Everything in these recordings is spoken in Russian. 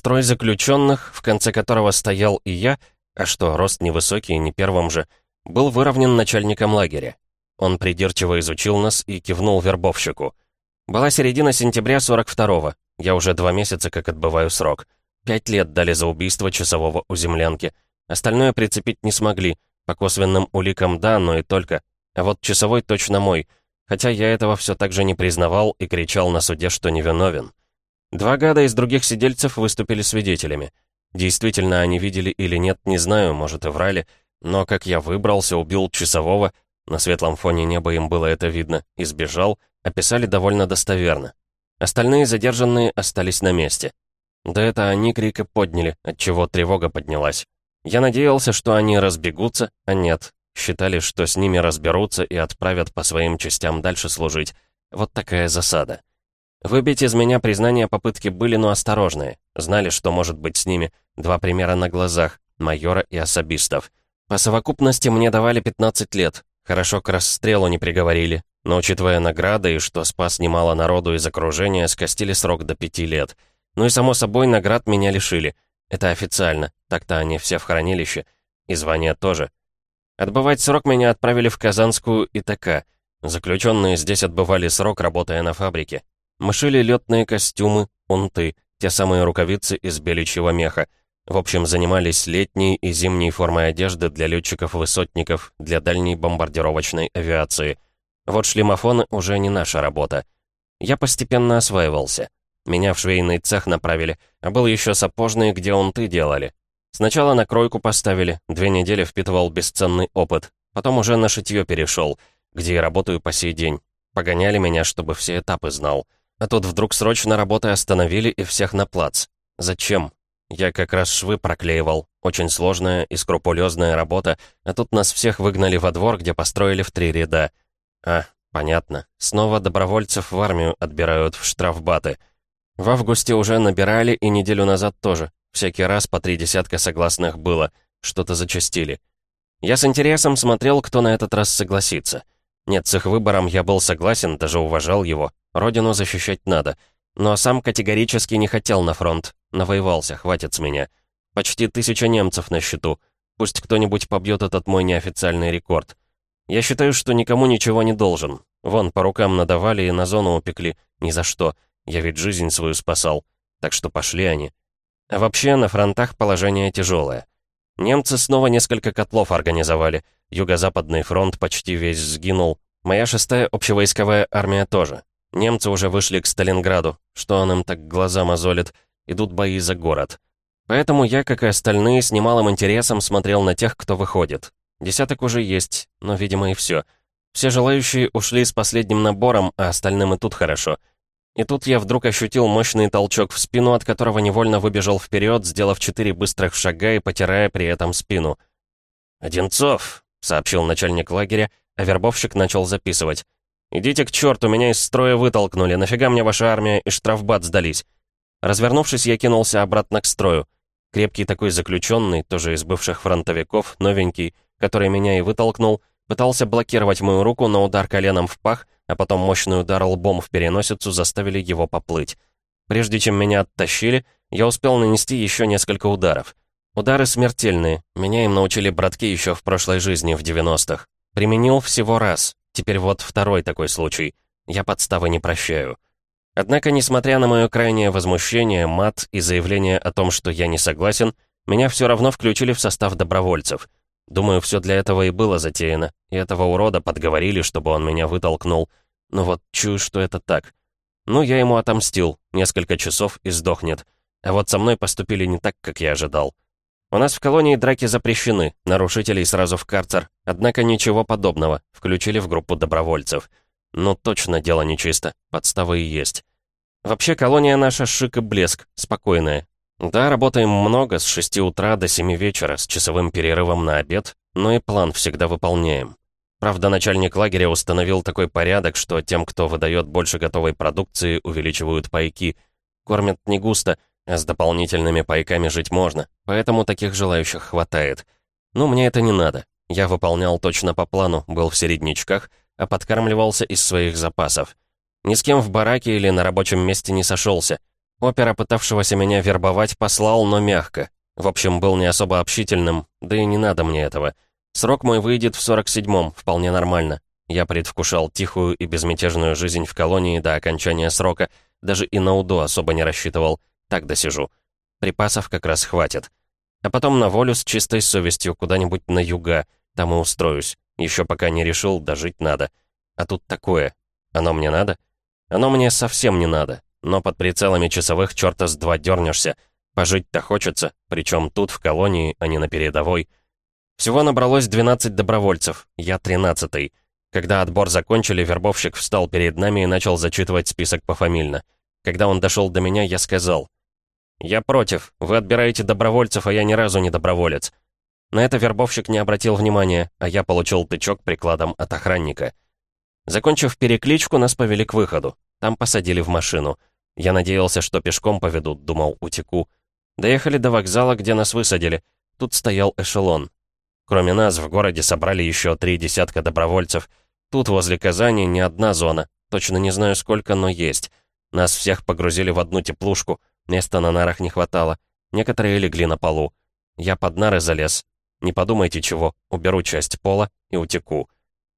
строй заключенных, в конце которого стоял и я, а что, рост невысокий, не первым же, был выровнен начальником лагеря. Он придирчиво изучил нас и кивнул вербовщику. Была середина сентября 42-го. Я уже два месяца как отбываю срок. Пять лет дали за убийство часового у землянки. Остальное прицепить не смогли. По косвенным уликам да, но и только. А вот часовой точно мой. Хотя я этого все так же не признавал и кричал на суде, что невиновен. Два гада из других сидельцев выступили свидетелями. Действительно, они видели или нет, не знаю, может и врали, но как я выбрался, убил часового, на светлом фоне неба им было это видно, и сбежал, описали довольно достоверно. Остальные задержанные остались на месте. Да это они крика подняли, отчего тревога поднялась. Я надеялся, что они разбегутся, а нет. Считали, что с ними разберутся и отправят по своим частям дальше служить. Вот такая засада. Выбить из меня признания попытки были, но осторожные. Знали, что может быть с ними. Два примера на глазах, майора и особистов. По совокупности мне давали 15 лет. Хорошо к расстрелу не приговорили. Но учитывая награды и что спас немало народу из окружения, скостили срок до пяти лет. Ну и само собой, наград меня лишили. Это официально. Так-то они все в хранилище. И звания тоже. Отбывать срок меня отправили в Казанскую ИТК. Заключенные здесь отбывали срок, работая на фабрике. Мы шили летные костюмы, унты, те самые рукавицы из беличьего меха. В общем, занимались летней и зимней формой одежды для летчиков-высотников, для дальней бомбардировочной авиации. Вот шлемофоны уже не наша работа. Я постепенно осваивался. Меня в швейный цех направили, а был еще сапожный, где унты делали. Сначала на кройку поставили, две недели впитывал бесценный опыт. Потом уже на шитье перешел, где и работаю по сей день. Погоняли меня, чтобы все этапы знал. А тут вдруг срочно работы остановили и всех на плац. Зачем? Я как раз швы проклеивал. Очень сложная и скрупулезная работа, а тут нас всех выгнали во двор, где построили в три ряда. А, понятно. Снова добровольцев в армию отбирают в штрафбаты. В августе уже набирали и неделю назад тоже. Всякий раз по три десятка согласных было. Что-то зачастили. Я с интересом смотрел, кто на этот раз согласится. Нет, с их выбором я был согласен, даже уважал его. Родину защищать надо. Но сам категорически не хотел на фронт. Навоевался, хватит с меня. Почти тысяча немцев на счету. Пусть кто-нибудь побьет этот мой неофициальный рекорд. Я считаю, что никому ничего не должен. Вон, по рукам надавали и на зону упекли. Ни за что. Я ведь жизнь свою спасал. Так что пошли они. А вообще, на фронтах положение тяжелое. Немцы снова несколько котлов организовали. Юго-Западный фронт почти весь сгинул. Моя шестая общевойсковая армия тоже. Немцы уже вышли к Сталинграду. Что он им так глаза мозолит? Идут бои за город. Поэтому я, как и остальные, с немалым интересом смотрел на тех, кто выходит. Десяток уже есть, но, видимо, и все. Все желающие ушли с последним набором, а остальным и тут хорошо. И тут я вдруг ощутил мощный толчок в спину, от которого невольно выбежал вперед, сделав четыре быстрых шага и потирая при этом спину. «Одинцов», — сообщил начальник лагеря, а вербовщик начал записывать. «Идите к черту, меня из строя вытолкнули, нафига мне ваша армия и штрафбат сдались?» Развернувшись, я кинулся обратно к строю. Крепкий такой заключенный, тоже из бывших фронтовиков, новенький, который меня и вытолкнул, пытался блокировать мою руку, но удар коленом в пах, а потом мощный удар лбом в переносицу заставили его поплыть. Прежде чем меня оттащили, я успел нанести еще несколько ударов. Удары смертельные, меня им научили братки еще в прошлой жизни, в 90-х. Применил всего раз, Теперь вот второй такой случай. Я подставы не прощаю. Однако, несмотря на мое крайнее возмущение, мат и заявление о том, что я не согласен, меня все равно включили в состав добровольцев. Думаю, все для этого и было затеяно, и этого урода подговорили, чтобы он меня вытолкнул. Но вот чую, что это так. Ну, я ему отомстил, несколько часов и сдохнет. А вот со мной поступили не так, как я ожидал. У нас в колонии драки запрещены, нарушителей сразу в карцер, однако ничего подобного, включили в группу добровольцев. Ну точно дело нечисто, подставы и есть. Вообще колония наша шик и блеск, спокойная. Да, работаем много, с 6 утра до 7 вечера, с часовым перерывом на обед, но и план всегда выполняем. Правда, начальник лагеря установил такой порядок, что тем, кто выдает больше готовой продукции, увеличивают пайки. Кормят не густо — а с дополнительными пайками жить можно, поэтому таких желающих хватает. Ну, мне это не надо. Я выполнял точно по плану, был в середнячках, а подкармливался из своих запасов. Ни с кем в бараке или на рабочем месте не сошелся. Опера, пытавшегося меня вербовать, послал, но мягко. В общем, был не особо общительным, да и не надо мне этого. Срок мой выйдет в 47-м, вполне нормально. Я предвкушал тихую и безмятежную жизнь в колонии до окончания срока, даже и на УДО особо не рассчитывал. Так досижу. Припасов как раз хватит. А потом на волю с чистой совестью куда-нибудь на юга, там и устроюсь. Еще пока не решил, дожить надо. А тут такое. Оно мне надо? Оно мне совсем не надо. Но под прицелами часовых черта с два дернешься. Пожить-то хочется, причем тут, в колонии, а не на передовой. Всего набралось 12 добровольцев, я 13-й. Когда отбор закончили, вербовщик встал перед нами и начал зачитывать список пофамильно. Когда он дошел до меня, я сказал. «Я против. Вы отбираете добровольцев, а я ни разу не доброволец». На это вербовщик не обратил внимания, а я получил тычок прикладом от охранника. Закончив перекличку, нас повели к выходу. Там посадили в машину. Я надеялся, что пешком поведут, думал, утеку. Доехали до вокзала, где нас высадили. Тут стоял эшелон. Кроме нас, в городе собрали еще три десятка добровольцев. Тут, возле Казани, не одна зона. Точно не знаю сколько, но есть. Нас всех погрузили в одну теплушку. Места на нарах не хватало. Некоторые легли на полу. Я под нары залез. Не подумайте чего, уберу часть пола и утеку.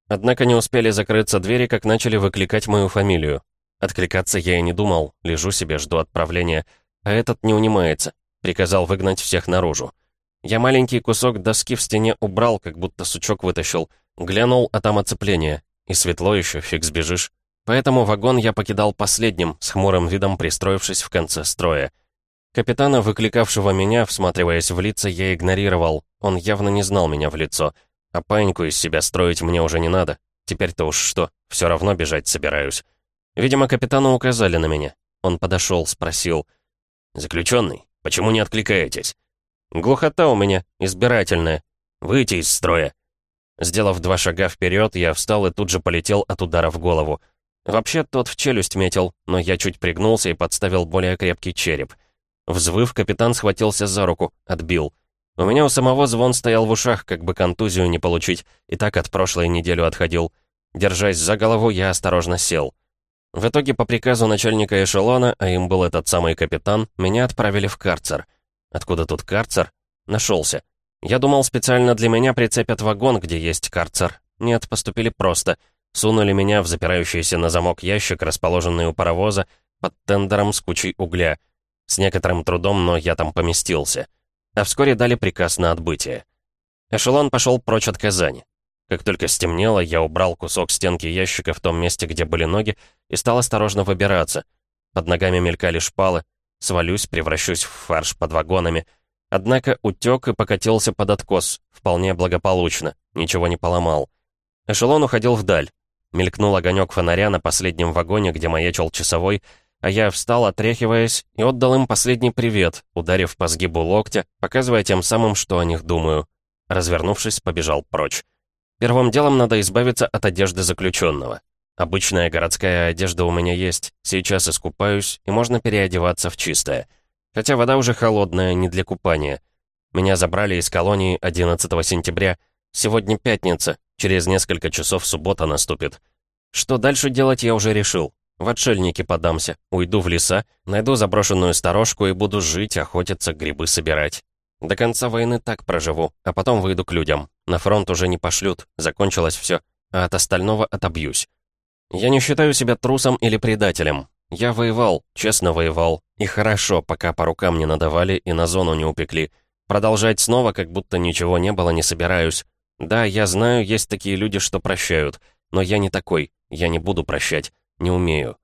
Однако не успели закрыться двери, как начали выкликать мою фамилию. Откликаться я и не думал, лежу себе, жду отправления. А этот не унимается. Приказал выгнать всех наружу. Я маленький кусок доски в стене убрал, как будто сучок вытащил. Глянул, а там оцепление. И светло еще, фиг сбежишь. Поэтому вагон я покидал последним, с хмурым видом пристроившись в конце строя. Капитана, выкликавшего меня, всматриваясь в лица, я игнорировал. Он явно не знал меня в лицо. А панику из себя строить мне уже не надо. Теперь-то уж что, все равно бежать собираюсь. Видимо, капитану указали на меня. Он подошел, спросил. «Заключенный, почему не откликаетесь?» «Глухота у меня, избирательная. Выйти из строя». Сделав два шага вперед, я встал и тут же полетел от удара в голову. Вообще, тот в челюсть метил, но я чуть пригнулся и подставил более крепкий череп. Взвыв, капитан схватился за руку, отбил. У меня у самого звон стоял в ушах, как бы контузию не получить, и так от прошлой неделю отходил. Держась за голову, я осторожно сел. В итоге, по приказу начальника эшелона, а им был этот самый капитан, меня отправили в карцер. Откуда тут карцер? Нашелся. Я думал, специально для меня прицепят вагон, где есть карцер. Нет, поступили просто. Сунули меня в запирающийся на замок ящик, расположенный у паровоза, под тендером с кучей угля. С некоторым трудом, но я там поместился. А вскоре дали приказ на отбытие. Эшелон пошел прочь от Казани. Как только стемнело, я убрал кусок стенки ящика в том месте, где были ноги, и стал осторожно выбираться. Под ногами мелькали шпалы. Свалюсь, превращусь в фарш под вагонами. Однако утек и покатился под откос, вполне благополучно, ничего не поломал. Эшелон уходил вдаль. Мелькнул огонек фонаря на последнем вагоне, где маячил часовой, а я встал, отряхиваясь, и отдал им последний привет, ударив по сгибу локтя, показывая тем самым, что о них думаю. Развернувшись, побежал прочь. Первым делом надо избавиться от одежды заключенного. Обычная городская одежда у меня есть, сейчас искупаюсь, и можно переодеваться в чистое. Хотя вода уже холодная, не для купания. Меня забрали из колонии 11 сентября. Сегодня пятница, через несколько часов суббота наступит. Что дальше делать, я уже решил. В отшельники подамся, уйду в леса, найду заброшенную сторожку и буду жить, охотиться, грибы собирать. До конца войны так проживу, а потом выйду к людям. На фронт уже не пошлют, закончилось все, а от остального отобьюсь. Я не считаю себя трусом или предателем. Я воевал, честно воевал. И хорошо, пока по рукам не надавали и на зону не упекли. Продолжать снова, как будто ничего не было, не собираюсь. Да, я знаю, есть такие люди, что прощают. Но я не такой, я не буду прощать, не умею.